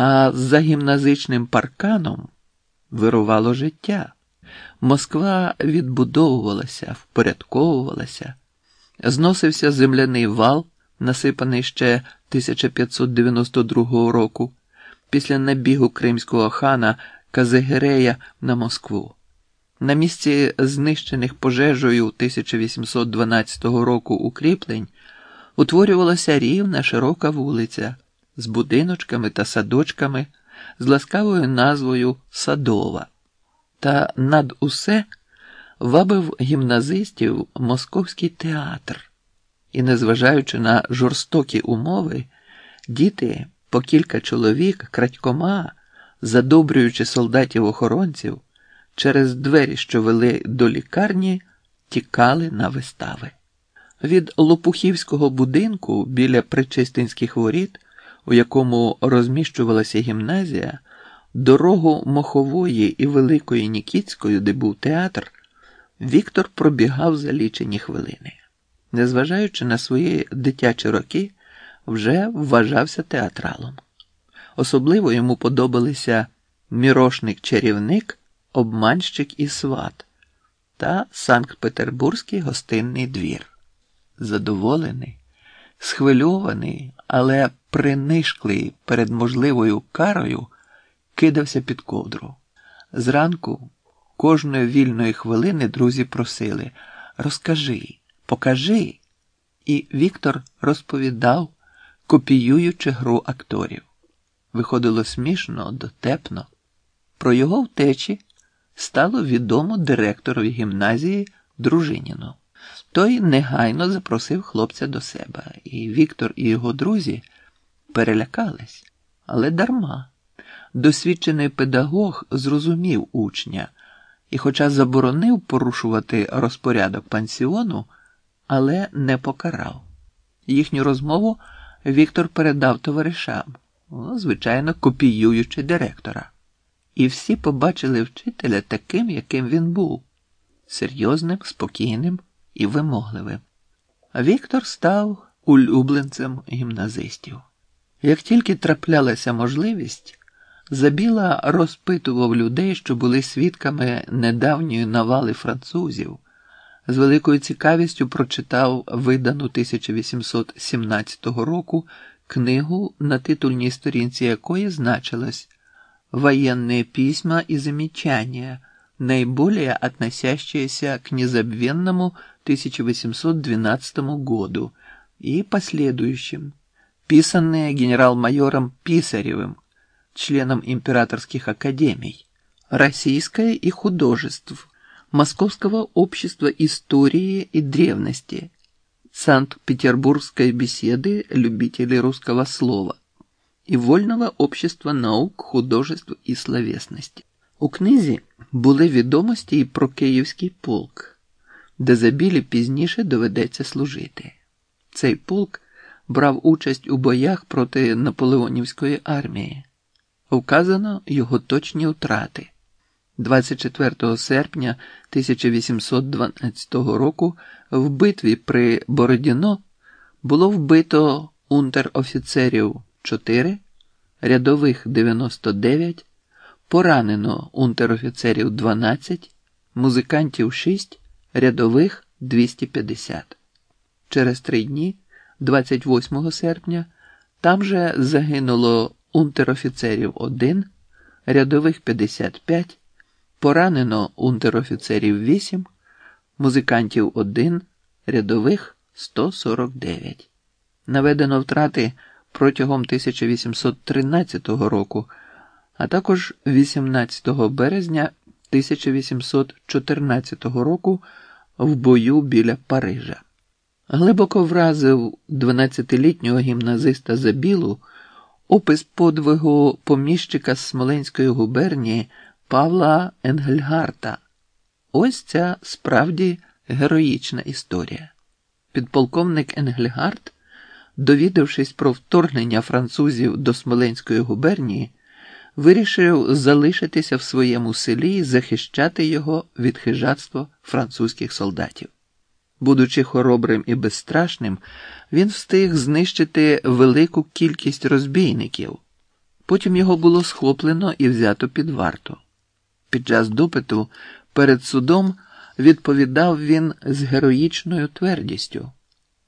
А за гімназичним парканом вирувало життя. Москва відбудовувалася, впорядковувалася, зносився земляний вал, насипаний ще 1592 року, після набігу кримського хана Казигерея на Москву. На місці знищених пожежею 1812 року укріплень утворювалася рівна широка вулиця з будиночками та садочками з ласкавою назвою Садова. Та над усе вабив гімназистів московський театр, і, незважаючи на жорстокі умови, діти по кілька чоловік крадькома, задобрюючи солдатів-охоронців, через двері, що вели до лікарні, тікали на вистави. Від Лопухівського будинку біля Причистинських воріт, у якому розміщувалася гімназія, дорогу Мохової і Великої Нікітської, де був театр, Віктор пробігав за лічені хвилини. Незважаючи на свої дитячі роки, вже вважався театралом. Особливо йому подобалися мірошник-чарівник, обманщик і сват та Санкт-Петербурзький гостинний двір. Задоволений, схвильований, але принишклий перед можливою карою, кидався під ковдру. Зранку, кожної вільної хвилини друзі просили Розкажи, покажи. І Віктор розповідав, копіюючи гру акторів. Виходило смішно, дотепно. Про його втечі стало відомо директорові гімназії Дружиніну. Той негайно запросив хлопця до себе, і Віктор і його друзі перелякались, але дарма. Досвідчений педагог зрозумів учня і, хоча заборонив порушувати розпорядок пансіону, але не покарав. Їхню розмову Віктор передав товаришам, звичайно, копіюючи директора. І всі побачили вчителя таким, яким він був серйозним, спокійним і вимогливим. Віктор став улюбленцем гімназистів. Як тільки траплялася можливість, Забіла розпитував людей, що були свідками недавньої навали французів, з великою цікавістю прочитав видану 1817 року книгу, на титульній сторінці якої значилось «Военные письма и замечания, наиболее относящиеся к незабвенному 1812 году и последующим, писанные генерал-майором Писаревым, членом императорских академий, российское и художеств, Московского общества истории и древности, Санкт-Петербургской беседы любителей русского слова і Вольного общества наук, художеств і словесності. У книзі були відомості і про Київський полк, де забілі пізніше доведеться служити. Цей полк брав участь у боях проти Наполеонівської армії. Вказано його точні втрати. 24 серпня 1812 року в битві при Бородіно було вбито унтер-офіцерів 4, рядових 99, поранено унтер-офіцерів 12, музикантів 6, рядових 250. Через три дні, 28 серпня, там же загинуло унтер-офіцерів 1, рядових 55, поранено унтер-офіцерів 8, музикантів 1, рядових 149. Наведено втрати протягом 1813 року, а також 18 березня 1814 року в бою біля Парижа. Глибоко вразив 12-літнього гімназиста Забілу опис подвигу поміщика з Смоленської губернії Павла Енгельгарта. Ось ця справді героїчна історія. Підполковник Енгельгард, довідавшись про вторгнення французів до Смоленської губернії, вирішив залишитися в своєму селі і захищати його від хижатства французьких солдатів. Будучи хоробрим і безстрашним, він встиг знищити велику кількість розбійників, Потім його було схоплено і взято під варту. Під час допиту перед судом відповідав він з героїчною твердістю.